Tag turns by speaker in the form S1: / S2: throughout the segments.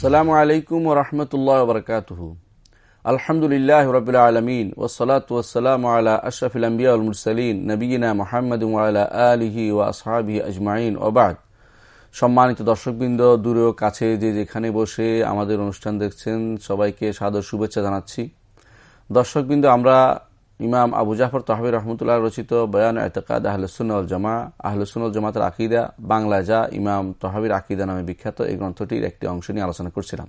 S1: আসসালামু আলাইকুম ওরহমতুল্লাহ বরকাতহ। আলহামদুলিল্লাহ রবিল আলমিন ওসলাত ওসালাম আলা আশরফিল আম্বিয়া মুরসালিন নবীনা মোহাম্মদ আলা আলিহি ও আসহাবি আজমাইন। ওবাদ সম্মানিত দর্শকবৃন্দ, দূরে ও কাছে যে যেখানে বসে আমাদের অনুষ্ঠান দেখছেন, সবাইকে সাদর শুভেচ্ছা জানাচ্ছি। দর্শকবৃন্দ, আমরা ইমাম আবু জাফর তহাবির রহমতুল্লাহ রচিত বয়ান এতকাদ আহলসুল জামা আহলসুল জামাতের আকিদা, বাংলা যা ইমাম তহাবির আকিদা নামে বিখ্যাত, এই গ্রন্থটির একটি অংশ নিয়ে আলোচনা করছিলাম।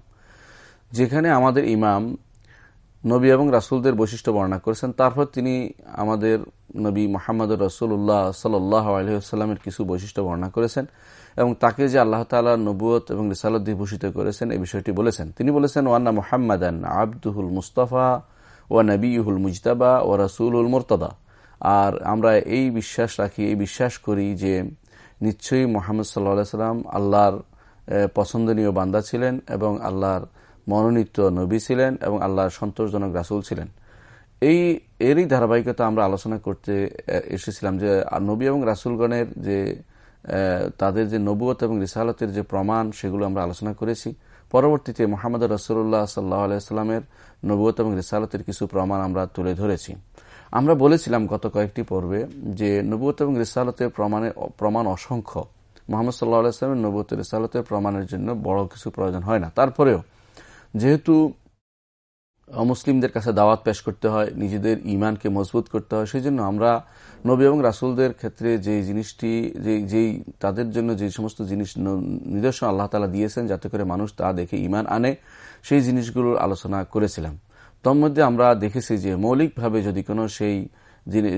S1: যেখানে আমাদের ইমাম, নবী এবং রাসুলদের বৈশিষ্ট্য বর্ণনা করেছেন। তারপর তিনি আমাদের নবী মোহাম্মদ রসুল্লাহ সাল্লাহ আলহিহাস্লামের কিছু বৈশিষ্ট্য বর্ণনা করেছেন এবং তাকে যে আল্লাহ তালা নবুয়ত এবং রিসালত দিয়ে ভূষিত করেছেন, এই বিষয়টি বলেছেন। তিনি বলেছেন, ওয়ান্না মোহাম্মদান আব্দুহুল মুস্তফা ও নবীহুল মুজতাবা ও রাসুল মোরতদা। আর আমরা এই বিশ্বাস রাখি, এই বিশ্বাস করি যে নিশ্চয়ই মোহাম্মদ সাল্লা সাল্লাম আল্লাহর পছন্দনীয় বান্দা ছিলেন এবং আল্লাহর মনোনীত নবী ছিলেন এবং আল্লাহর সন্তোষজনক রাসুল ছিলেন। এই, এরই ধারাবাহিকতা আমরা আলোচনা করতে এসেছিলাম যে নবী এবং রাসুলগণের যে তাদের যে নবুয়ত এবং রিসালতের যে প্রমাণ, সেগুলো আমরা আলোচনা করেছি। পরবর্তীতে মোহাম্মদ রসুল্লাহ সাল্লাহ আলাইস্লামের নবুয়ত এবং রিসালতের কিছু প্রমাণ আমরা তুলে ধরেছি। আমরা বলেছিলাম গত কয়েকটি পর্বে যে নবুয়ত এবং রিসালতের প্রমাণের প্রমাণ অসংখ্য। মোহাম্মদ সাল্লাহ আলাইস্লামের নবুয়ত রিসালতের প্রমাণের জন্য বড় কিছু প্রয়োজন হয় না। তারপরেও যেহেতু অমুসলিমদের কাছে দাওয়াত পেশ করতে হয়, নিজেদের ইমানকে মজবুত করতে হয়। সেই জন্য আমরা নবী এবং রাসুলদের ক্ষেত্রে যে জিনিসটি, যেই তাদের জন্য যে সমস্ত জিনিস নিদর্শন আল্লাহ তালা দিয়েছেন যাতে করে মানুষ তা দেখে ইমান আনে, সেই জিনিসগুলোর আলোচনা করেছিলাম। তোর মধ্যে আমরা দেখেছি যে মৌলিকভাবে যদি কোনো সেই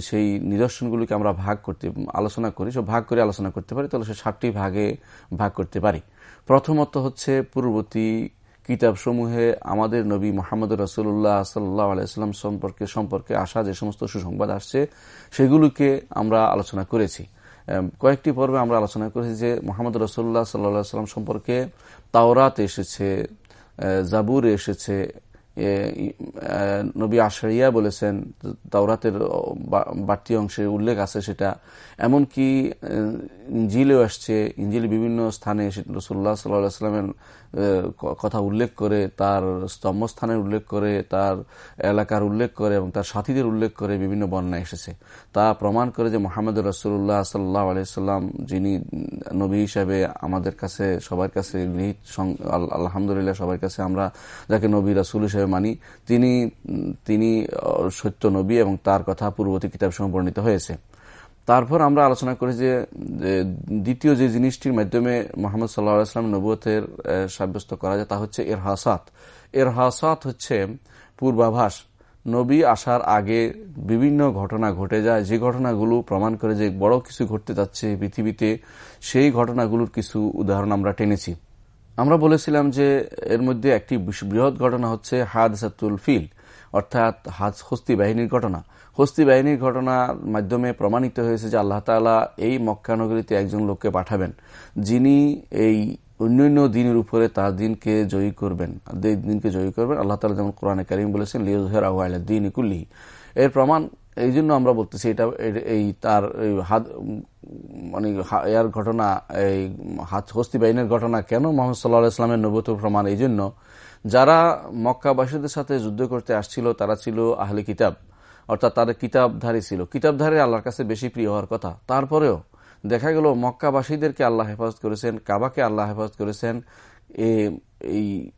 S1: সেই নিদর্শনগুলিকে আমরা ভাগ করতে, আলোচনা করি সব ভাগ করে আলোচনা করতে পারি, তাহলে সে ষাটটি ভাগে ভাগ করতে পারি। প্রথমত হচ্ছে পূর্ববর্তী কিতাবসমূহে আমাদের নবী মোহাম্মদ রসুল্লাহ সাল্লাহ আলাইস্লাম সম্পর্কে সম্পর্কে আসা যে সমস্ত সুসংবাদ আসছে, সেগুলোকে আমরা আলোচনা করেছি। কয়েকটি পর্বে আমরা আলোচনা করেছি যে মোহাম্মদ রসুল্লাহ সাল্লাহ সাল্লাম সম্পর্কে তাওরাত এসেছে জাবুর এসেছে নবী আশারিয়া বলেছেন, তাওরাতের বাড়তি অংশে উল্লেখ আছে সেটা। এমনকি ইঞ্জিলেও আসছে, ইঞ্জিল বিভিন্ন স্থানে রসুল্লাহ সাল্লাহ সাল্লামের কথা উল্লেখ করে, তার স্তম্ভস্থানের উল্লেখ করে, তার এলাকার উল্লেখ করে এবং তার সাথীদের উল্লেখ করে বিভিন্ন বন্যা এসেছে। তা প্রমাণ করে যে মোহাম্মদ রসুল্লাহ সাল্লাহ আলাইসাল্লাম যিনি নবী হিসাবে আমাদের কাছে, সবার কাছে গৃহীত আলহামদুলিল্লাহ সবার কাছে আমরা যাকে নবী রাসুল হিসেবে মানি, তিনি তিনি সত্য নবী এবং তার কথা পূর্ববর্তী কিতাব বর্ণিত হয়েছে। তারপর আমরা আলোচনা করি যে দ্বিতীয় যে জিনিসটির মাধ্যমে মোহাম্মদ সাল্লাহ নবুয়তের সাব্যস্ত করা যায় তা হচ্ছে এর হাসাত এর হাসাত হচ্ছে পূর্বাভাস। নবী আসার আগে বিভিন্ন ঘটনা ঘটে যায়। যে ঘটনাগুলো প্রমাণ করে যে বড় কিছু ঘটতে যাচ্ছে পৃথিবীতে, সেই ঘটনাগুলোর কিছু উদাহরণ আমরা টেনেছি। আমরা বলেছিলাম যে এর মধ্যে একটি বৃহৎ ঘটনা হচ্ছে হাদ সাতুল ফিল, অর্থাৎ হাজ হস্তি বাহিনীর ঘটনা। হস্তি বাহিনীর ঘটনার মাধ্যমে প্রমাণিত হয়েছে যে আল্লাহ তালা এই মক্কানগরীতে একজন লোককে পাঠাবেন, যিনি এই অন্যান্য দিনের উপরে তার দিনকে জয়ী করবেন। দিনকে জয়ী করবেন। আল্লাহ তালা যেমন কোরআনে কারিম বলেছেন লিওজহের আহ্লা দিন ইকুল্লি এর প্রমাণ এই জন্য আমরা বলতেছি এটা এই তার হাত মানে এর ঘটনা, এই হাত, হস্তি বাহিনীর ঘটনা কেন মোহাম্মদ সাল্লাহ ইসলামের নবত প্রমাণ? এই জন্য যারা মক্কাবাসীদের সাথে যুদ্ধ করতে আসছিল, তারা ছিল আহলে কিতাব। অর্থাৎ তাদের কিতাবধারী ছিল। কিতাবধারী আল্লাহর কাছে বেশি প্রিয় হওয়ার কথা। তারপরেও দেখা গেল মক্কাবাসীদেরকে আল্লাহ হেফাজত করেছেন, কাবাকে আল্লাহ হেফাজত করেছেন। এই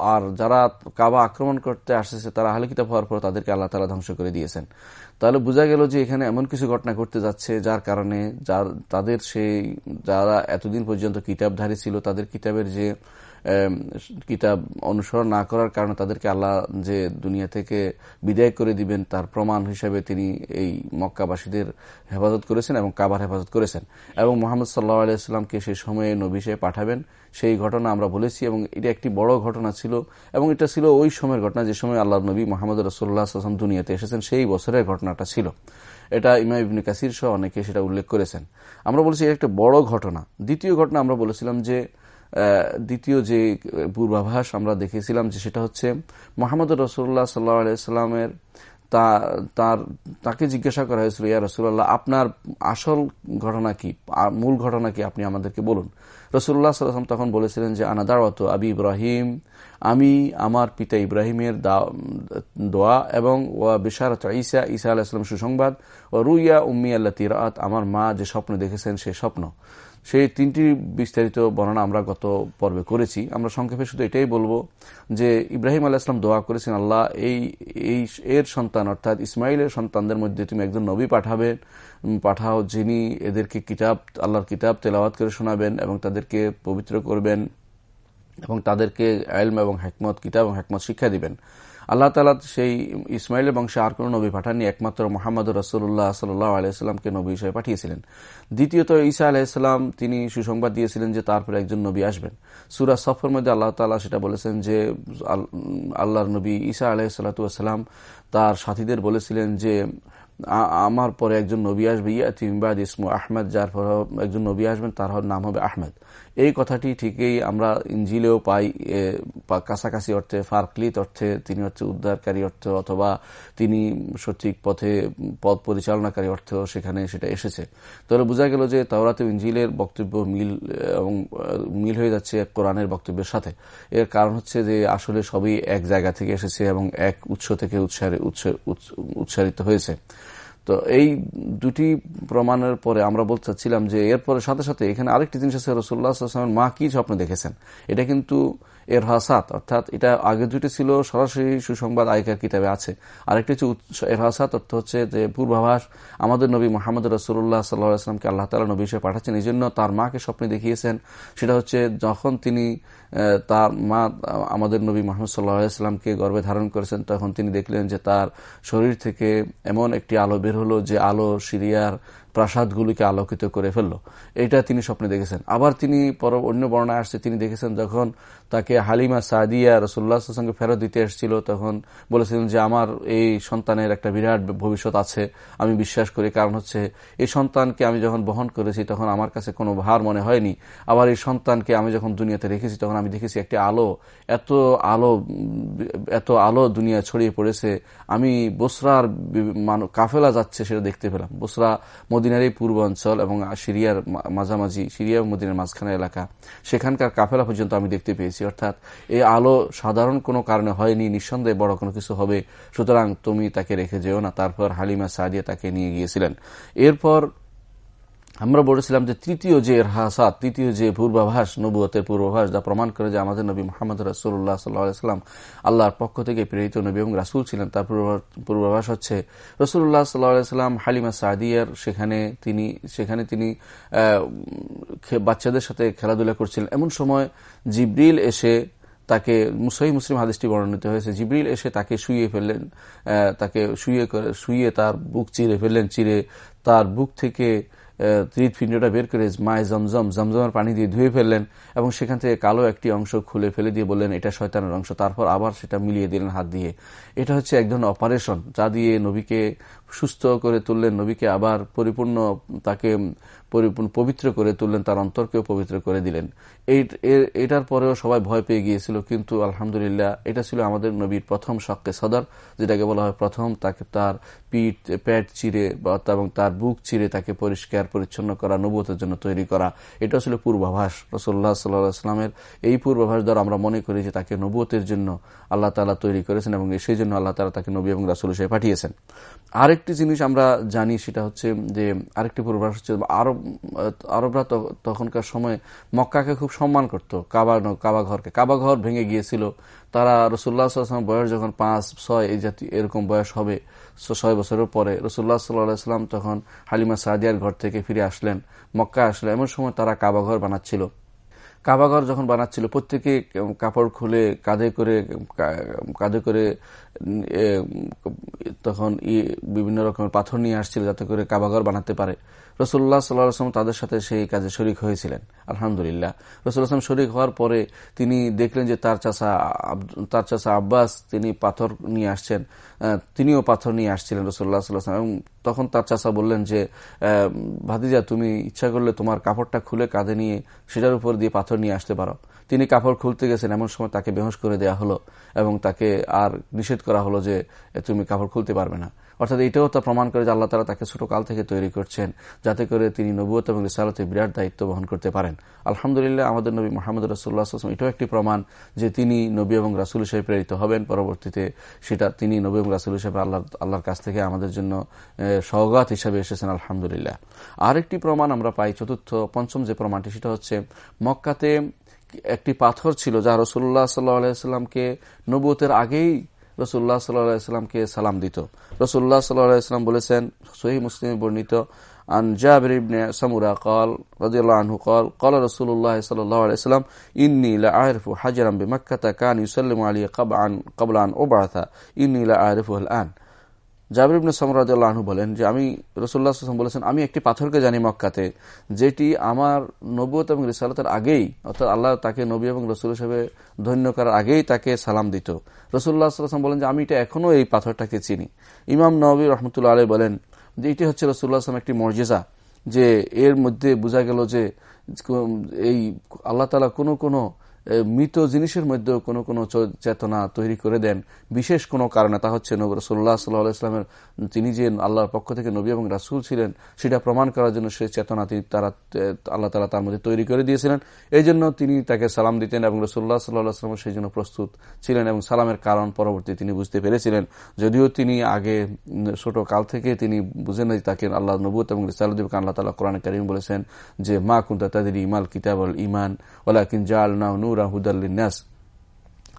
S1: আর যারা কাবা আক্রমণ করতে আসতেছে, তারা আহলে কিতাব হওয়ার পর তাদেরকে আল্লাহ তালা ধ্বংস করে দিয়েছেন। তাহলে বোঝা গেল যে এখানে এমন কিছু ঘটনা ঘটতে যাচ্ছে, যার কারণে যার, তাদের সেই, যারা এতদিন পর্যন্ত কিতাবধারী ছিল, তাদের কিতাবের যে কিতাব অনুসরণ না করার কারণে তাদেরকে আল্লাহ যে দুনিয়া থেকে বিদায় করে দিবেন, তার প্রমাণ হিসেবে তিনি এই মক্কাবাসীদের হেফাজত করেছেন এবং কাবার হেফাজত করেছেন। এবং মোহাম্মদ সাল্লাহ আলাইস্লামকে সেই সময়ে নবী পাঠাবেন। সেই ঘটনা আমরা বলেছি এবং এটা একটি বড় ঘটনা ছিল এবং এটা ছিল ওই সময়ের ঘটনা, যে সময় আল্লাহ নবী মোহাম্মদ রসোল্লা আসলাম দুনিয়াতে এসেছেন, সেই বছরের ঘটনাটা ছিল। এটা ইমাম কাসির সহ অনেকে সেটা উল্লেখ করেছেন। আমরা বলেছি এটা একটা বড় ঘটনা। দ্বিতীয় ঘটনা আমরা বলেছিলাম যে দ্বিতীয় যে পূর্বাভাস আমরা দেখেছিলাম যে সেটা হচ্ছে মোহাম্মদ রসুল্লাহ সাল্লাহ আলাইস্লামের তার, তাকে জিজ্ঞাসা করা হয়েছিল, ইয়া রসুল্লাহ আপনার আসল ঘটনা কি? মূল ঘটনা কি? আপনি আমাদেরকে বলুন। রসুল্লাহ সাল্লাম তখন বলেছিলেন যে আনাদারত আবি ইব্রাহিম, আমি আমার পিতা ইব্রাহিমের দোয়া এবং বিশারত ঈসা ঈসা আলাহিসাম সুসংবাদ ও রুইয়া উম্মি আল্লাহ তিরাত আমার মা যে স্বপ্ন দেখেছেন সে স্বপ্ন। সেই তিনটি বিস্তারিত বর্ণনা আমরা গত পর্বে করেছি। আমরা সংক্ষেপে শুধু এটাই বলব যে ইব্রাহিম আল্লাহ ইসলাম দোয়া করেছেন, আল্লাহ এই এই এর সন্তান অর্থাৎ ইসমাইলের সন্তানদের মধ্যে তুমি একজন নবী পাঠাবেন পাঠাও যিনি এদেরকে কিতাব, আল্লাহর কিতাব তেলাওয়াত করে শোনাবেন এবং তাদেরকে পবিত্র করবেন এবং তাদেরকে আলম এবং হেকমত, কিতাব এবং হেকমত শিক্ষা দিবেন। আল্লাহ তালা সেই ইসমাইলের বংশে আর কোন নবী পাঠাননি, একমাত্র মোহাম্মদ রসুল্লাহ সাল্লাহ আলাইস্লামকে নবী হিসেবে পাঠিয়েছিলেন। দ্বিতীয়ত, ঈসা আলাইসাল্লাম তিনি সুসংবাদ দিয়েছিলেন যে তারপরে একজন নবী আসবেন। সুরা সফর মধ্যে আল্লাহ তালা সেটা বলেছেন যে আল্লাহর নবী ঈসা আলাইসাল্লাম তার সাথীদের বলেছিলেন যে আমার পরে একজন নবী আসবে ইয়াতিমবাদ ইসমু আহমেদ, যার পর একজন নবী আসবেন, তার নাম হবে আহমেদ। এই কথাটি ঠিকই আমরা ইঞ্জিলেও পাই কাছাকাছি অর্থে ফার্কলিত অর্থে তিনি হচ্ছে উদ্ধারকারী অর্থ অথবা তিনি সঠিক পথে পথ পরিচালনাকারী অর্থ সেখানে সেটা এসেছে। তাহলে বোঝা গেল যে তাওরাতে ইঞ্জিলের বক্তব্য মিল, এবং মিল হয়ে যাচ্ছে কোরআনের বক্তব্যের সাথে। এর কারণ হচ্ছে যে আসলে সবই এক জায়গা থেকে এসেছে এবং এক উৎস থেকে উৎসারিত হয়েছে। তো এই দুটি প্রমাণের পরে আমরা বলতে চাচ্ছিলাম যে এরপরে সাথে সাথে এখানে আরেকটি জিনিস আছে রসুল্লাহামের মা কি স্বপ্ন দেখেছেন? এটা কিন্তু এর হাসাত অর্থাৎ এটা আগে দুটি ছিল, সরাসরি সুসংবাদ আয়কার কিতাবে আছে। আরেকটি হচ্ছে এর হাসাত অর্থ হচ্ছে যে পূর্বাভাস, আমাদের নবী মোহাম্মদ রসুল্লাহ সাল্লাহ সাল্লাহামকে আল্লাহ তালা নবী হিসেবে পাঠাচ্ছেন। এই জন্য তার মাকে স্বপ্নে দেখিয়েছেন। সেটা হচ্ছে যখন তিনি তার মা, আমাদের নবী মোহাম্মদ সাল্লাহামকে গর্বে ধারণ করেছেন, তখন তিনি দেখলেন যে তার শরীর থেকে এমন একটি আলো বের হলো যে আলো সিরিয়ার প্রাসাদগুলিকে আলোকিত করে ফেলল। এটা তিনি স্বপ্নে দেখেছেন। আবার তিনি পর অন্য বর্ণায় আসছে, তিনি দেখেছেন যখন তাকে হালিমা সাদিয়া রসুল্লাহর সঙ্গে ফেরত দিতে এসেছিল, তখন বলেছিলেন যে, আমার এই সন্তানের একটা বিরাট ভবিষ্যৎ আছে, আমি বিশ্বাস করি। কারণ হচ্ছে, এই সন্তানকে আমি যখন বহন করেছি, তখন আমার কাছে কোনো ভার মনে হয়নি। আবার এই সন্তানকে আমি যখন দুনিয়াতে রেখেছি, তখন আমি দেখেছি একটি আলো, এত আলো এত আলো দুনিয়া ছড়িয়ে পড়েছে। আমি বসরার কাফেলা যাচ্ছে সেটা দেখতে পেলাম। বসরা মদিনার এই পূর্বাঞ্চল এবং সিরিয়ার মাঝামাঝি, সিরিয়া মদিনার মাঝখানে এলাকা, সেখানকার কাফেলা পর্যন্ত আমি দেখতে পেয়েছি। অর্থাৎ এই আলো সাধারণ কোনো কারণে হয়নি, নিঃসন্দেহে বড় কোনো কিছু হবে। সুতরাং তুমি তাকে রেখে যেও না। তারপর হালিমা সাদিয়া তাকে নিয়ে গিয়েছিলেন। এরপর আমরা বলেছিলাম যে তৃতীয় যে হাসাত তৃতীয় যে পূর্বাভাস, নবুয়তের পূর্বাভাস যা প্রমাণ করে যে আমাদের নবী মোহাম্মদ রাসুল্লাহ সাল্লাহাম আল্লাহর পক্ষ থেকে প্রেরিত নবী এবং রাসুল ছিলেন। তার পূর্বাভাস হচ্ছে রসুল্লাহ সাল্লাহাম হালিমা সাদিয়ার সেখানে তিনি সেখানে তিনি বাচ্চাদের সাথে খেলাধুলা করছিলেন। এমন সময় জিব্রিল এসে তাকে মুসাই মুসলিম হাদিসটি বর্ণিত হয়েছে, জিবরিল এসে তাকে শুয়ে ফেললেন তাকে শুয়ে শুয়ে তার বুক চিরে ফেললেন, চিরে তার বুক থেকে হৃদপিণ্ডটা বের করে মায় জমজম, জমজমের পানি দিয়ে ধুয়ে ফেললেন এবং সেখান থেকে কালো একটি অংশ খুলে ফেলে দিয়ে বললেন, এটা শয়তানের অংশ। তারপর আবার সেটা মিলিয়ে দিলেন হাত দিয়ে। এটা হচ্ছে এক ধরনের অপারেশন, যা দিয়ে নবীকে সুস্থ করে তুললেন, নবীকে আবার পরিপূর্ণ তাকে পরিপূর্ণ পবিত্র করে তুললেন, তার অন্তরকেও পবিত্র করে দিলেন। এটার পরেও সবাই ভয় পেয়ে গিয়েছিল, কিন্তু আলহামদুলিল্লাহ এটা ছিল আমাদের নবীর প্রথম শখকে সদর, যেটাকে বলা হয় প্রথম তাকে তার পিঠ প্যাট চিরে এবং তার বুক চিরে তাকে পরিষ্কার, পরিচ্ছন্ন করা নবতের জন্য তৈরি করা। এটা ছিল পূর্বাভাস। রসোল্লা সাল্লাহামের এই পূর্বাভাস দ্বারা আমরা মনে করি যে তাকে নবতের জন্য আল্লাহ তালা তৈরি করেছেন এবং সেই জন্য আল্লাহ তালা তাকে নবী এবং রাসুল হিসেবে পাঠিয়েছেন। আরেকটি জিনিস আমরা জানি সেটা হচ্ছে যে আরেকটি পূর্বাভাস হচ্ছে আরব, আরবরা তখনকার সময় মক্কাকে খুব সম্মান করত। কাবা কাবা ঘরকে। কাবা ঘর ভেঙে গিয়েছিল। তারা রসুল্লাহ সাল্লাম বয়স যখন পাঁচ, ছয়, এই জাতি এরকম বয়স হবে ছয় বছরের পরে রসুল্লাহ সাল্লাহ তখন হালিমা সাদিয়ার ঘর থেকে ফিরে আসলেন মক্কা আসলেন। এমন সময় তারা কাবাঘর বানাচ্ছিল। কাবাঘর যখন বানাচ্ছিল, প্রত্যেকে কাপড় খুলে কাঁধে করে কাঁধে করে তখন বিভিন্ন রকমের পাথর নিয়ে আসছিল যাতে করে কাবাঘর বানাতে পারে। রসুল্লাহ সাল্লাম তাদের সাথে সেই কাজে শরিক হয়েছিলেন, আলহামদুলিল্লাহ। রসুল আসলাম শরিক হওয়ার পরে তিনি দেখলেন যে তার চাষা তার চাষা আব্বাস তিনি পাথর নিয়ে আসছেন। তিনিও পাথর নিয়ে আসছিলেন রসুল্লাহ সাল্লাম এবং তখন তার চাষা বললেন যে ভাদিজা তুমি ইচ্ছা করলে তোমার কাপড়টা খুলে কাঁধে নিয়ে সেটার উপর দিয়ে পাথর নিয়ে আসতে পারো। তিনি কাপড় খুলতে গেছেন, এমন সময় তাকে বেহস করে দেয়া হলো এবং তাকে আর নিষেধ করা হলো যে, তুমি কাপড় খুলতে পারবে না। অর্থাৎ এটাও তা প্রমাণ করে যে আল্লাহ তালা তাকে ছোট কাল থেকে তৈরি করছেন যাতে করে তিনি নবুয়ত এবং রিসালতে বিরাট দায়িত্ব বহন করতে পারেন। আলহামদুলিল্লাহ আমাদের নবী মোহাম্মদ রসুল্লাহ এটাও একটি প্রমাণ যে তিনি নবী এবং রাসুল হিসেবে প্রেরিত হবেন। পরবর্তীতে সেটা তিনি নবী এবং রাসুল হিসেবে আল্লাহ, আল্লাহর কাছ থেকে আমাদের জন্য সৌগাত হিসেবে এসেছেন। আলহামদুলিল্লাহ। আরেকটি প্রমাণ আমরা পাই, চতুর্থ, পঞ্চম যে প্রমাণটি, সেটা হচ্ছে মক্কাতে একটি পাথর ছিল যা রসুল্লাহ সাল্লাহ আলাইস্লামকে নবুতের আগেই রসুল্লাহ সাল্লাহামকে সালাম দিত রসুল্লাহ সাল্লাহাম বলেছেন সহি মুসলিম বর্ণিত عن جابر بن سمرة قال رضي الله عنه قال قال رسول الله صلى الله عليه وسلم إني لأعرف حجرا بمكة كان يسلم علي قبل أن أبعث إني لأعرفه الآن জাবির ইবনে বলেন যে আমি রসুল্লাহ বলেছেন, আমি একটি পাথরকে জানি মক্কাতে, যেটি আমার নবুয়ত এবং রিসালতের আগেই, অর্থাৎ আল্লাহ তাকে নবী এবং রসুল হিসেবে ধন্য করার আগেই তাকে সালাম দিত। রসুল্লাহ সাল্লাম বলেন যে আমি এটা এখনও এই পাথরটাকে চিনি। ইমাম নবী রহমতুল্লাহ আলী বলেন যে এটি হচ্ছে রসুল্লাহ আসলাম একটি মর্যাদা, যে এর মধ্যে বোঝা গেল যে এই আল্লাহ তালা কোনো কোনো মৃত জিনিসের মধ্যেও কোনো কোনো চেতনা তৈরি করে দেন। বিশেষ কোনো কারণে তা হচ্ছে রসুল্লাহ সাল্লাহ ইসলামের তিনি যে আল্লাহর পক্ষ থেকে নবী এবং রাসুল ছিলেন, সেটা প্রমাণ করার জন্য সেই চেতনা তিনি তারা আল্লাহ তালা তার মধ্যে তৈরি করে দিয়েছিলেন। এই জন্য তিনি তাকে সালাম দিতেন এবং রসুল্লাহ সাল্লাহ আসলাম সেই জন্য প্রস্তুত ছিলেন এবং সালামের কারণ পরবর্তী তিনি বুঝতে পেরেছিলেন। যদিও তিনি আগে ছোট কাল থেকে তিনি বুঝেন তাকে আল্লাহ নবুত এবং রিসালুদ্দিনকে আল্লাহ তালা কোরআন করিম বলেছেন যে, মা কুন্তা তাদের ইমাল কিতাব ইমান ওলাকিন জাল নাউ নূরা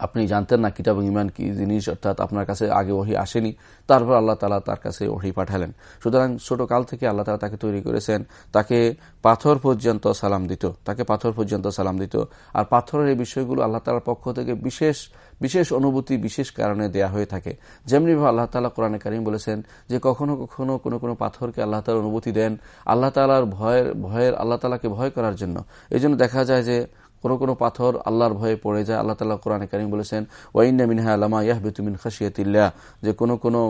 S1: আপনি জানতেন না কিতাব ইমান কি জিনিস, অর্থাৎ আপনার কাছে আগে ওহি আসেনি, তারপর আল্লাহ তালা তার কাছে ওহি পাঠালেন। সুতরাং ছোট কাল থেকে আল্লাহ তালা তাকে তৈরি করেছেন, তাকে পাথর পর্যন্ত সালাম দিত, তাকে পাথর পর্যন্ত সালাম দিত। আর পাথরের এই বিষয়গুলো আল্লাহ তালার পক্ষ থেকে বিশেষ বিশেষ অনুভূতি, বিশেষ কারণে দেয়া হয়ে থাকে। যেমনিভাবে আল্লাহ তালা কোরআনে কারিম বলেছেন যে, কখনো কখনো কোনো কোনো পাথরকে আল্লাহ তালার অনুভূতি দেন, আল্লাহ তালার ভয়ের ভয়ের, আল্লাহ তালাকে ভয় করার জন্য। এই দেখা যায় যে কোনো কোনো পাথর আল্লাহর ভয়ে পড়ে যায়। আল্লাহ তালা কোরআনে কারিম বলেছেন ওয়াইন্না মিনহা আলামা ইয়াহবেতুমিন খাসিয়াতিল্লা যে কোনো কোনো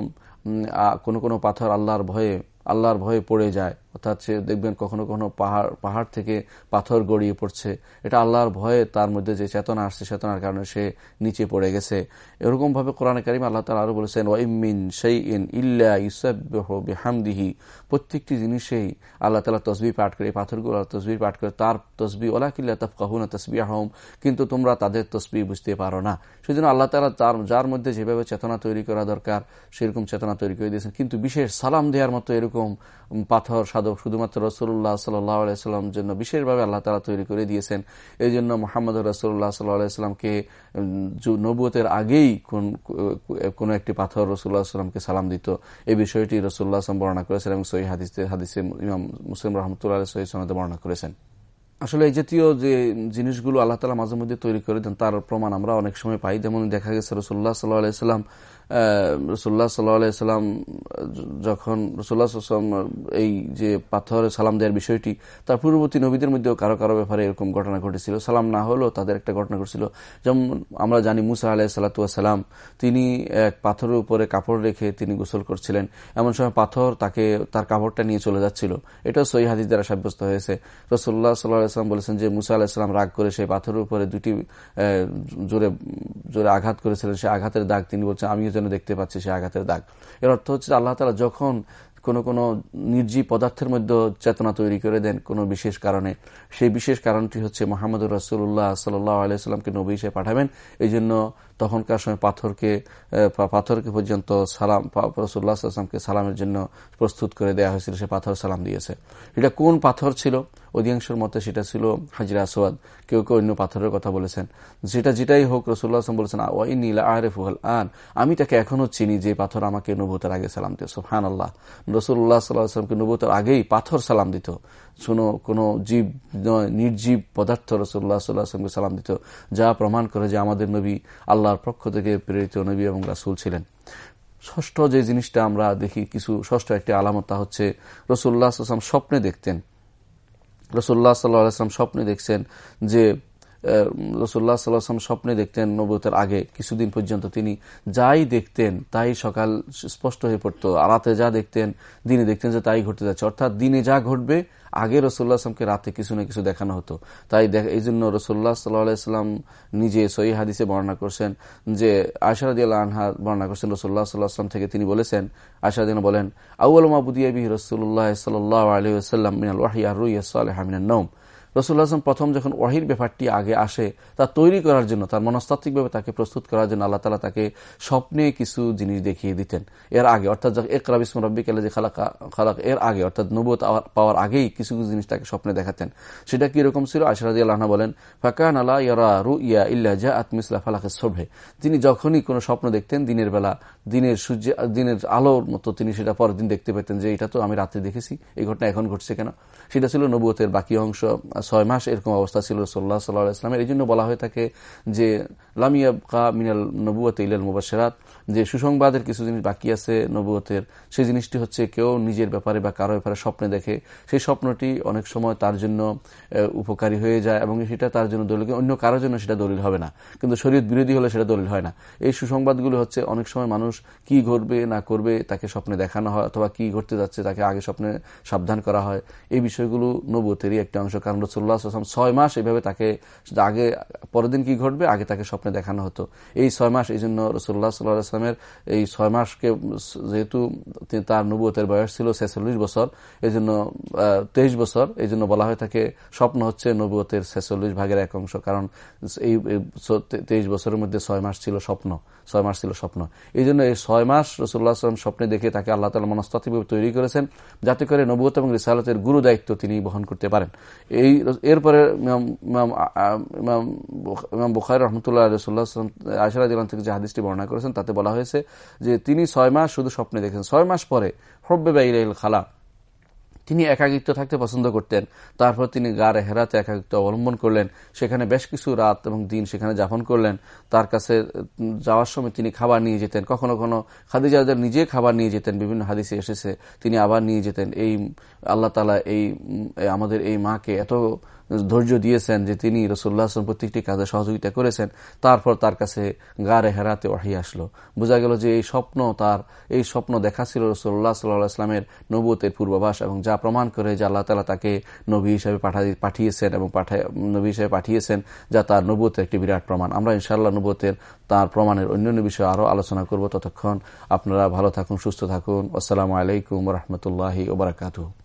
S1: কোনো কোনো পাথর আল্লাহর ভয়ে আল্লাহর ভয়ে পড়ে যায়। অর্থাৎ সে দেখবেন কখনো কখনো পাহাড় পাহাড় থেকে পাথর গড়িয়ে পড়ছে। এটা আল্লাহর ভয়ে তার মধ্যে যে চেতনা আসছে, চেতনার কারণে সে নিচে পড়ে গেছে। এরকমভাবে কোরআন করিম আল্লাহ তালা আরও বলেছেন ওয়াইমিন সেই ইন ইল্লা ইসাবহামদিহি প্রত্যেকটি জিনিসেই আল্লাহ তালা তসবি পাঠ করে পাথরগুলো তসবি পাঠ করে, তার তসবি ওলা কিল্লা তফকাহুনা তসবি আহম কিন্তু তোমরা তাদের তসবি বুঝতে পারো না। সেজন্য আল্লাহ তালা তার, যার মধ্যে যেভাবে চেতনা তৈরি করা দরকার, সেরকম চেতনা তৈরি করে দিয়েছেন। কিন্তু বিশেষ সালাম দেওয়ার মতো এরকম পাথর সাধক শুধুমাত্র রসুল্লাহ সাল্লাম জন্য, বিশেষভাবে আল্লাহ তালা তৈরি করে দিয়েছেন। এই জন্য মোহাম্মদ রসুল্লাহ সাল্লাহামকে নবুয়তের আগেই কোন একটি পাথর রসুল্লাহ সাল্লামকে সালাম দিত। এই বিষয়টি রসুল্লাহ আসলাম বর্ণনা করেছেন এবং সহি হাদিসে হাদিসে ইমাম মুসলিম রহমতুল্লাহ সহি সনদে বর্ণনা করেছেন। আসলে এই জাতীয় যে জিনিসগুলো আল্লাহ তালা মাঝে মধ্যে তৈরি করে দেন, তার প্রমাণ আমরা অনেক সময় পাই। যেমন দেখা গেছে রসুল্লাহ সাল্লাহ আলাইসাল্লাম রসুল্লাহ সাল্লাম, যখন রসুল্লাহ এই যে পাথরে সালাম দেওয়ার বিষয়টি, তার পূর্ববর্তী নবীদের মধ্যেও কারও কারও ব্যাপারে এরকম ঘটনা ঘটেছিল। সালাম না হলেও তাদের একটা ঘটনা ঘটেছিল। যেমন আমরা জানি মুসা আলাহ সাল্লাতুয়াসাল্লাম তিনি এক পাথরের উপরে কাপড় রেখে তিনি গোসল করছিলেন। এমন সময় পাথর তাকে, তার কাপড়টা নিয়ে চলে যাচ্ছিল। এটাও সই হাদিস দ্বারা সাব্যস্ত হয়েছে। রসুল্লাহ সাল্লাহাম বলেছেন যে মুসা আলাহিসাম রাগ করে সেই পাথরের উপরে দুটি জোরে জোরে আঘাত করেছিলেন। সেই আঘাতের দাগ তিনি বলছেন, আমিও যেন দেখতে পাচ্ছি সে আঘাতের দাগ। এর অর্থ হচ্ছে আল্লাহ তালা যখন কোনো কোনো নির্জীব পদার্থের মধ্যে চেতনা তৈরি করে দেন কোনো বিশেষ কারণে, সেই বিশেষ কারণটি হচ্ছে মোহাম্মদ রসুল্লাহ সাল্লাহ আলাইসাল্লামকে নবী হিসেবে পাঠাবেন। এই জন্য তখনকার সময় পাথরকে পাথরকে পর্যন্ত সালাম রসুল্লাহ আসলামকে সালামের জন্য প্রস্তুত করে দেওয়া হয়েছিল, সে পাথর সালাম দিয়েছে। এটা কোন পাথর ছিল? অধিকাংশের মতে সেটা ছিল হাজিরা আসওয়াদ। কেউ কেউ অন্য পাথরের কথা বলেছেন। যেটা, যেটাই হোক রসুল্লাহ আসলাম বলেছেন ওয়াই নীলা আরেফুল আন। আমি তাকে এখনও চিনি যে পাথর আমাকে নবুতের আগে সালাম দিত সোফান আল্লাহ রসুল্লাহ সাল্লাহ আসলামকে নবুতের আগেই পাথর সালাম দিত। শুনো, কোনো জীব নির্জীব পদার্থ রসল্লাহ সাল্লাহ আসলামকে সালাম দিত, যা প্রমাণ করে যে আমাদের নবী আল্লাহর পক্ষ থেকে প্রেরিত নবী এবং রাসুল ছিলেন। ষষ্ঠ যে জিনিসটা আমরা দেখি, কিছু ষষ্ঠ একটি আলামত, তা হচ্ছে রসুল্লাহ আসলাম স্বপ্নে দেখতেন। রসুল্লাহ সাল্লাহ আসলাম স্বপ্নে দেখছেন যে রসুল্লাহ সাল্লাহাম স্বপ্নে দেখতেন নবতের আগে, কিছুদিন পর্যন্ত তিনি যাই দেখতেন, তাই সকাল স্পষ্ট হয়ে পড়তো রাতে যা দেখতেন, দিনে দেখতেন যে তাই ঘটতে যাচ্ছে। অর্থাৎ দিনে যা ঘটবে, আগে রসুল্লাহ আসলামকে রাতে কিছু না কিছু দেখানো হতো। তাই এই জন্য রসুল্লাহ সাল্লাহাম নিজে সই হাদিসে বর্ণনা করছেন যে আশারাদ আনহা বর্ণনা করছেন রসুল্লাহ সাল্লাহ আসলাম থেকে। তিনি বলেছেন আশাদিন বলেন আউল মাবুদিয়াবি রসুল্লাহ সাল্লাহ আলহিহাল্লাম মিনাল ওয়াহিয়া রুইয়া সালেহা মিনাল নৌম রসুল্লাহ আসলাম প্রথম যখন ওয়াহির ব্যাপারটি আগে আসে, তা তৈরি করার জন্য, তার মনস্তাত্ত্বিকভাবে তাকে প্রস্তুত করার জন্য আল্লাহ তালা তাকে স্বপ্নে কিছু জিনিস দেখিয়ে দিতেন। এর আগে, অর্থাৎ এক রাবিসম রব্বিক যে খালাকা, খালাক, এর আগে, অর্থাৎ নবত পাওয়ার আগেই কিছু কিছু জিনিস তাকে স্বপ্নে দেখাতেন। সেটা কি রকম ছিল? আশরাদি আল্লাহ বলেন, ফাকান আল্লাহ ইয়ারা রু ইয়া ইল্লা জা আতমিসলা ফালাকে শোভে তিনি যখনই কোনো স্বপ্ন দেখতেন, দিনের বেলা, দিনের সূর্য, দিনের আলোর মতো তিনি সেটা পরের দিন দেখতে পেতেন যে, এটা তো আমি রাতে দেখেছি, এই ঘটনা এখন ঘটছে কেন? সেটা ছিল নবুয়তের বাকি অংশ ছয় মাস এরকম অবস্থা ছিল সোল্লা সাল্লাহ ইসলামের এই জন্য বলা হয়ে থাকে যে লামিয়া কা মিনাল নবুয়ত ইলাল মুবাসেরাত যে সুসংবাদের কিছু জিনিস বাকি আছে নবুয়তের, সেই জিনিসটি হচ্ছে কেউ নিজের ব্যাপারে বা কারও ব্যাপারে স্বপ্নে দেখে, সেই স্বপ্নটি অনেক সময় তার জন্য উপকারী হয়ে যায় এবং সেটা তার জন্য দলিল, অন্য কারোর জন্য সেটা দলিল হবে না। কিন্তু শরীর বিরোধী হলে সেটা দলিল হয় না। এই সুসংবাদগুলো হচ্ছে অনেক সময় মানুষ কি ঘটবে, না করবে, তাকে স্বপ্নে দেখানো হয় অথবা কি ঘটতে যাচ্ছে তাকে আগে স্বপ্নে সাবধান করা হয়। এই বিষয়গুলো নবুয়তেরই একটা অংশ। কারণ রসুল্লাহ আসলাম ছয় মাস এইভাবে তাকে, আগে, পরের দিন কি ঘটবে? আগে তাকে স্বপ্নে দেখানো হতো। এই ছয় মাস এই জন্য রসুল্লাহ সাল্লাহ আসলামের এই ছয় মাসকে যেহেতু তার নবুয়তের বয়স ছিল ছেচল্লিশ বছর এই জন্য তেইশ বছর এই জন্য বলা হয়ে থাকে স্বপ্ন হচ্ছে নবুয়তের ছেচল্লিশ ভাগের এক অংশ। কারণ এই তেইশ বছরের মধ্যে ছয় মাস ছিল স্বপ্ন। ছয় মাস ছিল স্বপ্ন। এই জন্য এই ছয় মাস রসুল্লাহ আসলাম স্বপ্নে দেখে তাকে আল্লাহ তালা মনস্তাত্ত্বিকভাবে তৈরি করেছেন, যাতে করে নবুয়ত এবং রিসালতের গুরু দায়িত্ব তিনি বহন করতে পারেন। এই এরপরে ইমাম বুখারি রহমতুল্লাহ রসুল্লাহ আসলাম আশারাদ থেকে যে হাদিসটি বর্ণনা করেছেন, তাতে বলা হয়েছে যে তিনি ছয় মাস শুধু স্বপ্নে দেখেন। ছয় মাস পরে হব্বে বাইল খালা তিনি একাকিত্ব থাকতে পছন্দ করতেন। তারপর তিনি গাড়ে হেরাতে একাকিত্ব অবলম্বন করলেন। সেখানে বেশ কিছু রাত এবং দিন সেখানে যাপন করলেন। তার কাছে যাওয়ার সময় তিনি খাবার নিয়ে যেতেন। কখনো কখনো খাদিজাদের নিজে খাবার নিয়ে যেতেন। বিভিন্ন হাদিসে এসেছে, তিনি আবার নিয়ে যেতেন। এই আল্লাহ তালা এই আমাদের এই মাকে এত ধৈর্য দিয়েছেন যে তিনি রসুল্লাহ আসলাম প্রত্যেকটি কাজে সহযোগিতা করেছেন, তারপর তার কাছে গাড়ে হেরাতে ওয়াহি আসলো। বোঝা গেল যে এই স্বপ্ন তার, এই স্বপ্ন দেখা ছিল রসুল্লাহ সাল্লাহ আসলামের নবুতের পূর্বাভাস এবং যা প্রমাণ করে যে আল্লাহ তালা তাকে নবী হিসাবে পাঠিয়েছেন এবং নবী হিসাবে পাঠিয়েছেন যা তার নবুতের একটি বিরাট প্রমাণ। আমরা ইনশাল্লাহ নবুতের তার প্রমাণের অন্যান্য বিষয়ে আরও আলোচনা করব। ততক্ষণ আপনারা ভালো থাকুন, সুস্থ থাকুন। আসসালামু আলাইকুম রহমতুল্লাহি ওবরাকাতু